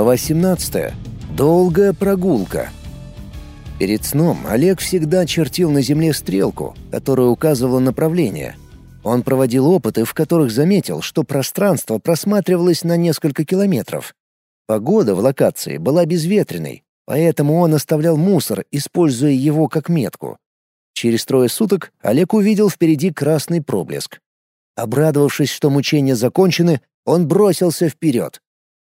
Глава 17. Долгая прогулка. Перед сном Олег всегда чертил на земле стрелку, которая указывала направление. Он проводил опыты, в которых заметил, что пространство просматривалось на несколько километров. Погода в локации была безветренной, поэтому он оставлял мусор, используя его как метку. Через трое суток Олег увидел впереди красный проблеск. Обрадовавшись, что мучения закончены, он бросился вперед.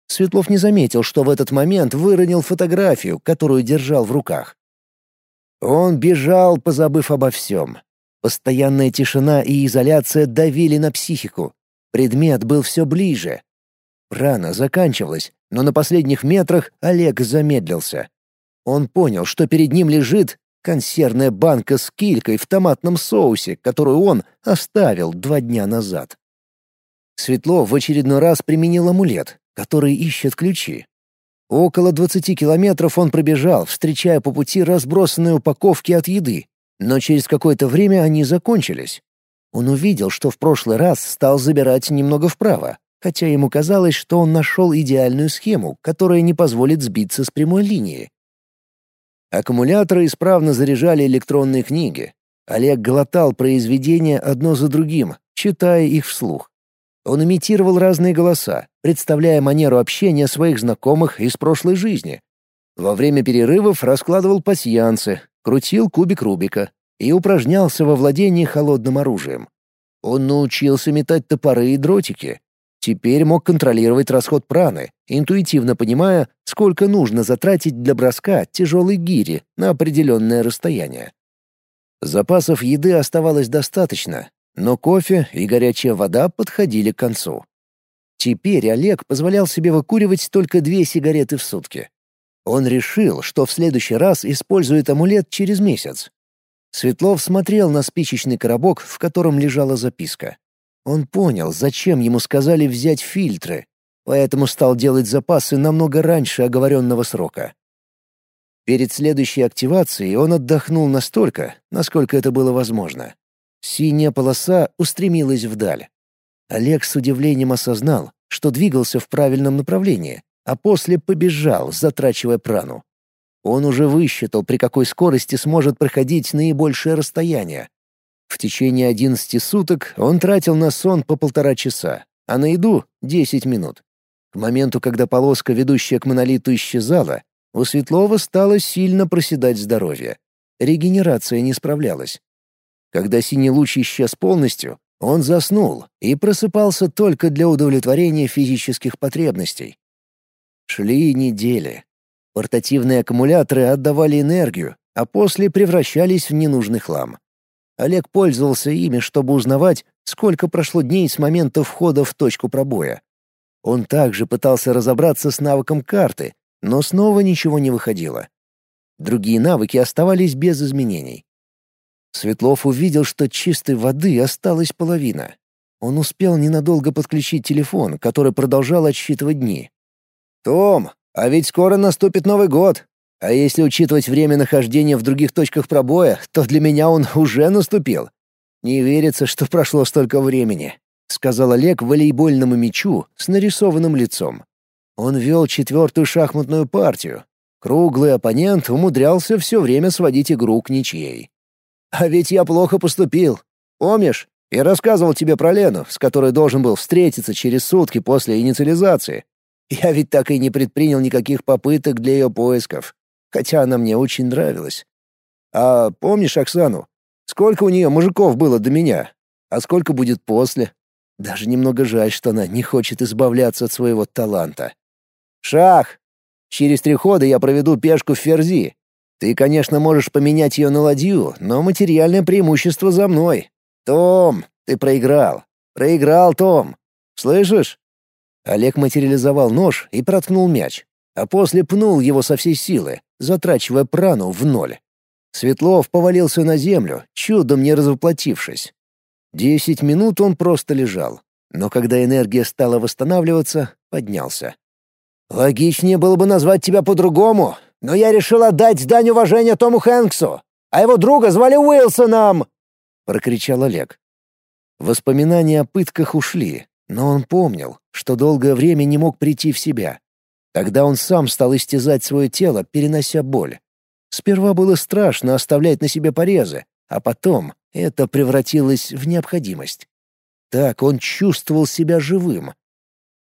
Светлов не заметил, что в этот момент выронил фотографию, которую держал в руках. Он бежал, позабыв обо всем. Постоянная тишина и изоляция давили на психику. Предмет был все ближе. Рана заканчивалась, но на последних метрах Олег замедлился. Он понял, что перед ним лежит консервная банка с килькой в томатном соусе, которую он оставил два дня назад. Светлов в очередной раз применил амулет, который ищет ключи. Около 20 километров он пробежал, встречая по пути разбросанные упаковки от еды, но через какое-то время они закончились. Он увидел, что в прошлый раз стал забирать немного вправо, хотя ему казалось, что он нашел идеальную схему, которая не позволит сбиться с прямой линии. Аккумуляторы исправно заряжали электронные книги. Олег глотал произведения одно за другим, читая их вслух. Он имитировал разные голоса, представляя манеру общения своих знакомых из прошлой жизни. Во время перерывов раскладывал пасьянцы, крутил кубик Рубика и упражнялся во владении холодным оружием. Он научился метать топоры и дротики. Теперь мог контролировать расход праны, интуитивно понимая, сколько нужно затратить для броска тяжелой гири на определенное расстояние. Запасов еды оставалось достаточно, но кофе и горячая вода подходили к концу. Теперь Олег позволял себе выкуривать только две сигареты в сутки. Он решил, что в следующий раз использует амулет через месяц. Светлов смотрел на спичечный коробок, в котором лежала записка. Он понял, зачем ему сказали взять фильтры, поэтому стал делать запасы намного раньше оговоренного срока. Перед следующей активацией он отдохнул настолько, насколько это было возможно. Синяя полоса устремилась вдаль. Олег с удивлением осознал, что двигался в правильном направлении, а после побежал, затрачивая прану. Он уже высчитал, при какой скорости сможет проходить наибольшее расстояние. В течение 11 суток он тратил на сон по полтора часа, а на еду — 10 минут. К моменту, когда полоска, ведущая к монолиту, исчезала, у Светлова стало сильно проседать здоровье. Регенерация не справлялась. Когда синий луч исчез полностью, он заснул и просыпался только для удовлетворения физических потребностей. Шли недели. Портативные аккумуляторы отдавали энергию, а после превращались в ненужный хлам. Олег пользовался ими, чтобы узнавать, сколько прошло дней с момента входа в точку пробоя. Он также пытался разобраться с навыком карты, но снова ничего не выходило. Другие навыки оставались без изменений. Светлов увидел, что чистой воды осталась половина. Он успел ненадолго подключить телефон, который продолжал отсчитывать дни. «Том, а ведь скоро наступит Новый год. А если учитывать время нахождения в других точках пробоя, то для меня он уже наступил. Не верится, что прошло столько времени», — сказал Олег волейбольному мячу с нарисованным лицом. Он вел четвертую шахматную партию. Круглый оппонент умудрялся все время сводить игру к ничьей. А ведь я плохо поступил. Помнишь? Я рассказывал тебе про Лену, с которой должен был встретиться через сутки после инициализации. Я ведь так и не предпринял никаких попыток для ее поисков, хотя она мне очень нравилась. А помнишь Оксану? Сколько у нее мужиков было до меня? А сколько будет после? Даже немного жаль, что она не хочет избавляться от своего таланта. Шах! Через три хода я проведу пешку в Ферзи, ты, конечно, можешь поменять ее на ладью, но материальное преимущество за мной. Том, ты проиграл. Проиграл, Том. Слышишь? Олег материализовал нож и проткнул мяч, а после пнул его со всей силы, затрачивая прану в ноль. Светлов повалился на землю, чудом не развоплотившись. Десять минут он просто лежал, но когда энергия стала восстанавливаться, поднялся. «Логичнее было бы назвать тебя по-другому, но я решил отдать дань уважения Тому Хэнксу, а его друга звали Уилсоном!» — прокричал Олег. Воспоминания о пытках ушли, но он помнил, что долгое время не мог прийти в себя. Тогда он сам стал истязать свое тело, перенося боль. Сперва было страшно оставлять на себе порезы, а потом это превратилось в необходимость. Так он чувствовал себя живым.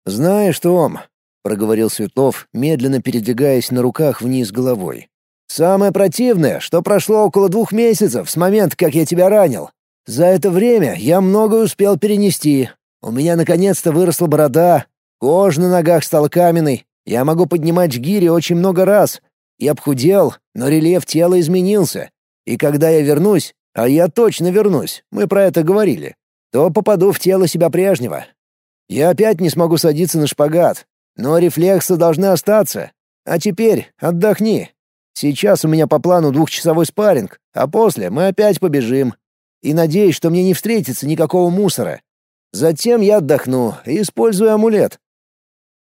«Знаешь, Том», — проговорил Светлов, медленно передвигаясь на руках вниз головой. «Самое противное, что прошло около двух месяцев с момента, как я тебя ранил. За это время я многое успел перенести. У меня наконец-то выросла борода, кожа на ногах стала каменной, я могу поднимать гири очень много раз. Я обхудел, но рельеф тела изменился. И когда я вернусь, а я точно вернусь, мы про это говорили, то попаду в тело себя прежнего. Я опять не смогу садиться на шпагат, но рефлексы должны остаться. А теперь отдохни. Сейчас у меня по плану двухчасовой спарринг, а после мы опять побежим. И надеюсь, что мне не встретится никакого мусора. Затем я отдохну, используя амулет.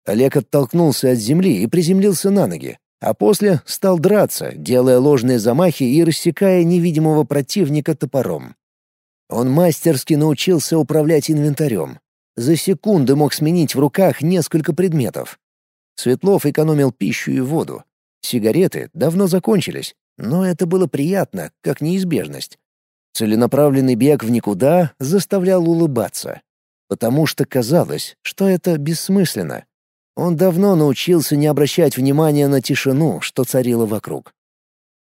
Олег оттолкнулся от земли и приземлился на ноги, а после стал драться, делая ложные замахи и рассекая невидимого противника топором. Он мастерски научился управлять инвентарем. За секунды мог сменить в руках несколько предметов. Светлов экономил пищу и воду. Сигареты давно закончились, но это было приятно, как неизбежность. Целенаправленный бег в никуда заставлял улыбаться, потому что казалось, что это бессмысленно. Он давно научился не обращать внимания на тишину, что царила вокруг.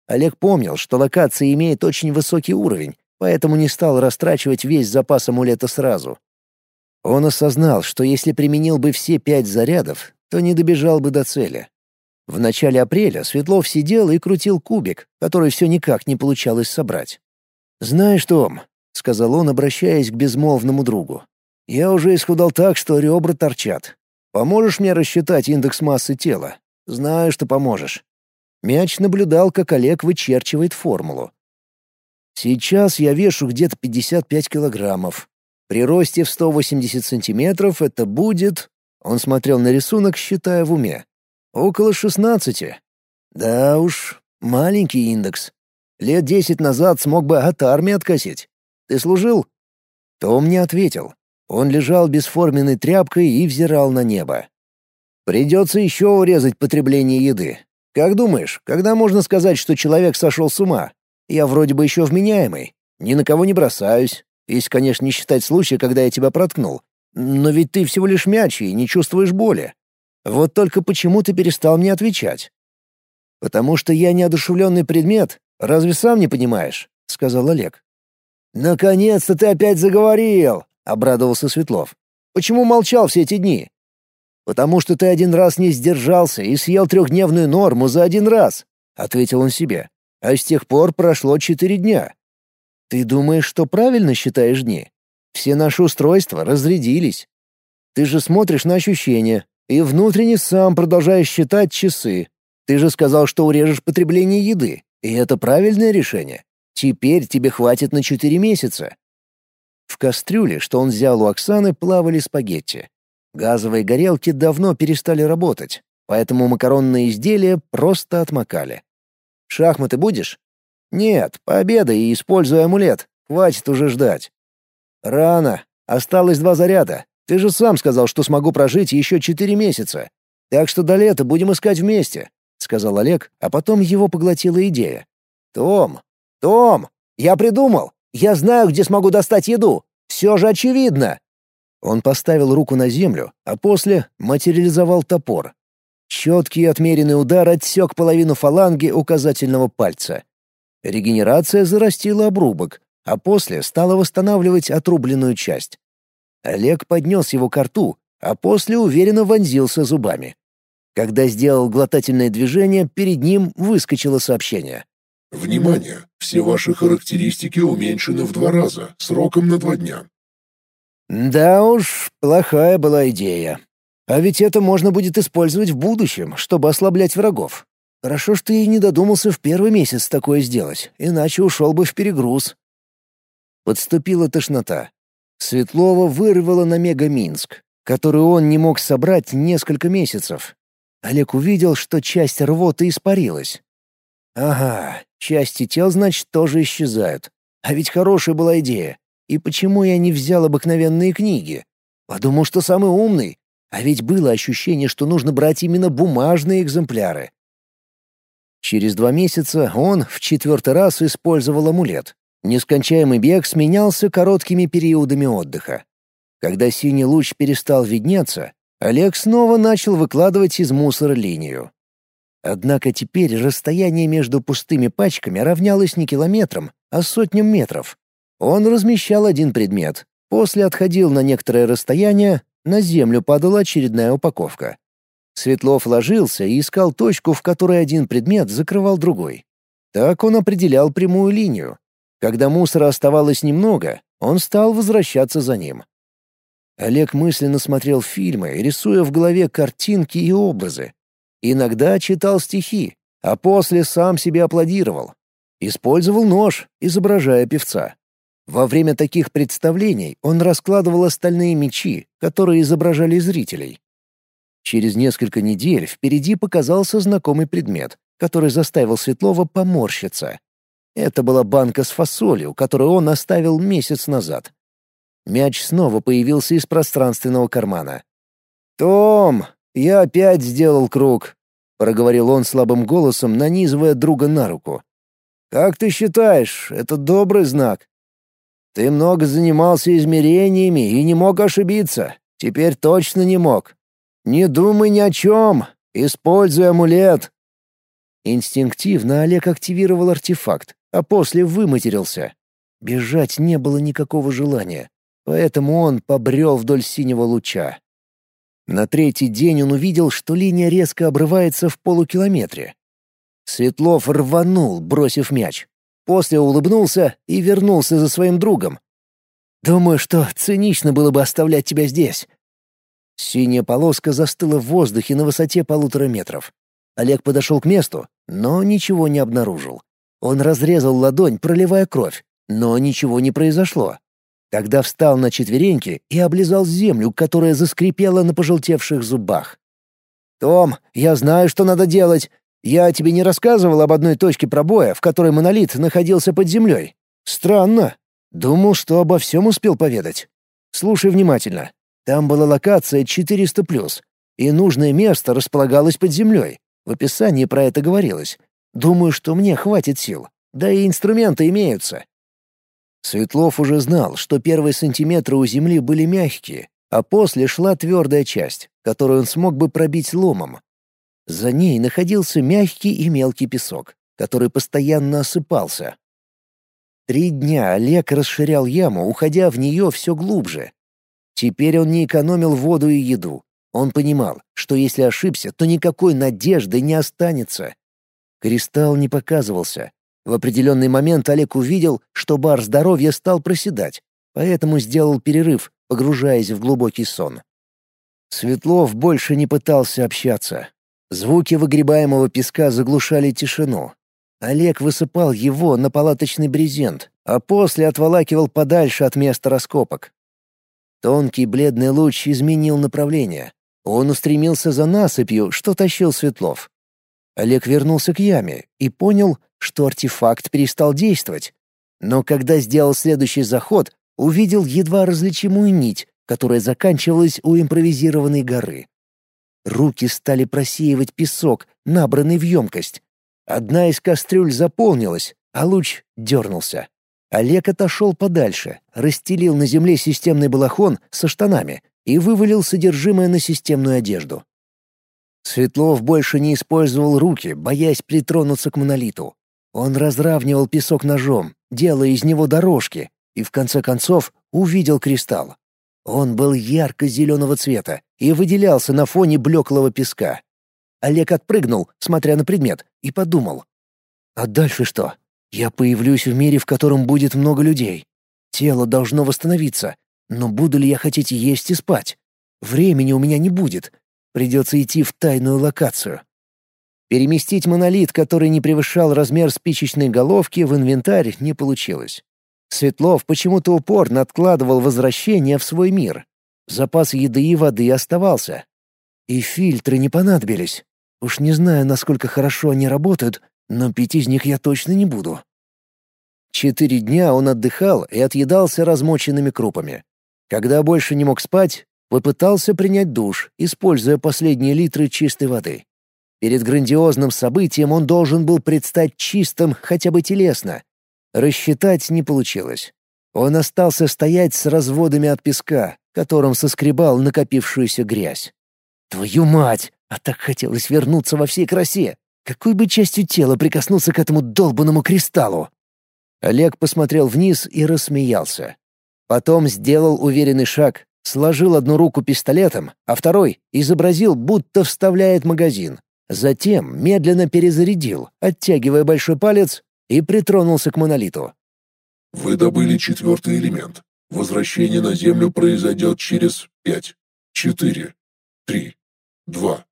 Олег помнил, что локация имеет очень высокий уровень, поэтому не стал растрачивать весь запас амулета сразу. Он осознал, что если применил бы все пять зарядов, то не добежал бы до цели. В начале апреля Светлов сидел и крутил кубик, который все никак не получалось собрать. «Знаешь, Том», — сказал он, обращаясь к безмолвному другу, — «я уже исхудал так, что ребра торчат. Поможешь мне рассчитать индекс массы тела? Знаю, что поможешь. Мяч наблюдал, как Олег вычерчивает формулу. Сейчас я вешу где-то 55 килограммов. При росте в 180 сантиметров это будет... Он смотрел на рисунок, считая в уме. Около 16. Да уж, маленький индекс. Лет десять назад смог бы от армии откосить. Ты служил? Том не ответил. Он лежал бесформенной тряпкой и взирал на небо. «Придется еще урезать потребление еды. Как думаешь, когда можно сказать, что человек сошел с ума? Я вроде бы еще вменяемый. Ни на кого не бросаюсь. Если, конечно, не считать случая, когда я тебя проткнул. Но ведь ты всего лишь мяч и не чувствуешь боли. Вот только почему ты перестал мне отвечать?» «Потому что я неодушевленный предмет. Разве сам не понимаешь?» — сказал Олег. «Наконец-то ты опять заговорил!» обрадовался Светлов. Почему молчал все эти дни? Потому что ты один раз не сдержался и съел трехдневную норму за один раз, ответил он себе. А с тех пор прошло четыре дня. Ты думаешь, что правильно считаешь дни? Все наши устройства разрядились. Ты же смотришь на ощущения и внутренне сам продолжаешь считать часы. Ты же сказал, что урежешь потребление еды, и это правильное решение. Теперь тебе хватит на четыре месяца. В кастрюле, что он взял у Оксаны, плавали спагетти. Газовые горелки давно перестали работать, поэтому макаронные изделия просто отмокали. «Шахматы будешь?» «Нет, пообедай и используй амулет. Хватит уже ждать». «Рано. Осталось два заряда. Ты же сам сказал, что смогу прожить еще четыре месяца. Так что до лета будем искать вместе», — сказал Олег, а потом его поглотила идея. «Том! Том! Я придумал! Я знаю, где смогу достать еду. Все же очевидно!» Он поставил руку на землю, а после материализовал топор. Четкий отмеренный удар отсек половину фаланги указательного пальца. Регенерация зарастила обрубок, а после стала восстанавливать отрубленную часть. Олег поднес его к рту, а после уверенно вонзился зубами. Когда сделал глотательное движение, перед ним выскочило сообщение. Внимание! Все ваши характеристики уменьшены в два раза, сроком на два дня. Да уж, плохая была идея. А ведь это можно будет использовать в будущем, чтобы ослаблять врагов. Хорошо, что я не додумался в первый месяц такое сделать, иначе ушел бы в перегруз. Подступила тошнота. Светлова вырвала на Мега-Минск, который он не мог собрать несколько месяцев. Олег увидел, что часть рвоты испарилась. Ага, части тел, значит, тоже исчезают. А ведь хорошая была идея. И почему я не взял обыкновенные книги? Подумал, что самый умный. А ведь было ощущение, что нужно брать именно бумажные экземпляры. Через два месяца он в четвертый раз использовал амулет. Нескончаемый бег сменялся короткими периодами отдыха. Когда синий луч перестал виднеться, Олег снова начал выкладывать из мусора линию. Однако теперь расстояние между пустыми пачками равнялось не километрам, а сотням метров. Он размещал один предмет, после отходил на некоторое расстояние, на землю падала очередная упаковка. Светлов ложился и искал точку, в которой один предмет закрывал другой. Так он определял прямую линию. Когда мусора оставалось немного, он стал возвращаться за ним. Олег мысленно смотрел фильмы, рисуя в голове картинки и образы. Иногда читал стихи, а после сам себе аплодировал. Использовал нож, изображая певца. Во время таких представлений он раскладывал остальные мечи, которые изображали зрителей. Через несколько недель впереди показался знакомый предмет, который заставил Светлова поморщиться. Это была банка с фасолью, которую он оставил месяц назад. Мяч снова появился из пространственного кармана. «Том, я опять сделал круг», — проговорил он слабым голосом, нанизывая друга на руку. «Как ты считаешь, это добрый знак?» «Ты много занимался измерениями и не мог ошибиться. Теперь точно не мог. Не думай ни о чем. Используй амулет». Инстинктивно Олег активировал артефакт, а после выматерился. Бежать не было никакого желания. Поэтому он побрел вдоль синего луча. На третий день он увидел, что линия резко обрывается в полукилометре. Светлов рванул, бросив мяч. После улыбнулся и вернулся за своим другом. «Думаю, что цинично было бы оставлять тебя здесь». Синяя полоска застыла в воздухе на высоте полутора метров. Олег подошел к месту, но ничего не обнаружил. Он разрезал ладонь, проливая кровь, но ничего не произошло. Тогда встал на четвереньки и облизал землю, которая заскрипела на пожелтевших зубах. «Том, я знаю, что надо делать. Я тебе не рассказывал об одной точке пробоя, в которой монолит находился под землей. Странно. Думал, что обо всем успел поведать. Слушай внимательно. Там была локация 400+, и нужное место располагалось под землей. В описании про это говорилось. Думаю, что мне хватит сил. Да и инструменты имеются. Светлов уже знал, что первые сантиметры у земли были мягкие, а после шла твердая часть, которую он смог бы пробить ломом. За ней находился мягкий и мелкий песок, который постоянно осыпался. Три дня Олег расширял яму, уходя в нее все глубже. Теперь он не экономил воду и еду. Он понимал, что если ошибся, то никакой надежды не останется. Кристалл не показывался, в определенный момент Олег увидел, что бар здоровья стал проседать, поэтому сделал перерыв, погружаясь в глубокий сон. Светлов больше не пытался общаться. Звуки выгребаемого песка заглушали тишину. Олег высыпал его на палаточный брезент, а после отволакивал подальше от места раскопок. Тонкий бледный луч изменил направление. Он устремился за насыпью, что тащил Светлов. Олег вернулся к яме и понял, что артефакт перестал действовать. Но когда сделал следующий заход, увидел едва различимую нить, которая заканчивалась у импровизированной горы. Руки стали просеивать песок, набранный в емкость. Одна из кастрюль заполнилась, а луч дернулся. Олег отошел подальше, расстелил на земле системный балахон со штанами и вывалил содержимое на системную одежду. Светлов больше не использовал руки, боясь притронуться к монолиту. Он разравнивал песок ножом, делая из него дорожки, и в конце концов увидел кристалл. Он был ярко-зеленого цвета и выделялся на фоне блеклого песка. Олег отпрыгнул, смотря на предмет, и подумал. «А дальше что? Я появлюсь в мире, в котором будет много людей. Тело должно восстановиться, но буду ли я хотеть есть и спать? Времени у меня не будет. Придется идти в тайную локацию. Переместить монолит, который не превышал размер спичечной головки, в инвентарь не получилось. Светлов почему-то упорно откладывал возвращение в свой мир. Запас еды и воды оставался. И фильтры не понадобились. Уж не знаю, насколько хорошо они работают, но пить из них я точно не буду. Четыре дня он отдыхал и отъедался размоченными крупами. Когда больше не мог спать, Попытался принять душ, используя последние литры чистой воды. Перед грандиозным событием он должен был предстать чистым хотя бы телесно. Рассчитать не получилось. Он остался стоять с разводами от песка, которым соскребал накопившуюся грязь. «Твою мать! А так хотелось вернуться во всей красе! Какой бы частью тела прикоснуться к этому долбанному кристаллу?» Олег посмотрел вниз и рассмеялся. Потом сделал уверенный шаг, сложил одну руку пистолетом, а второй изобразил, будто вставляет магазин. Затем медленно перезарядил, оттягивая большой палец, и притронулся к монолиту. «Вы добыли четвертый элемент. Возвращение на Землю произойдет через пять, четыре, три, два,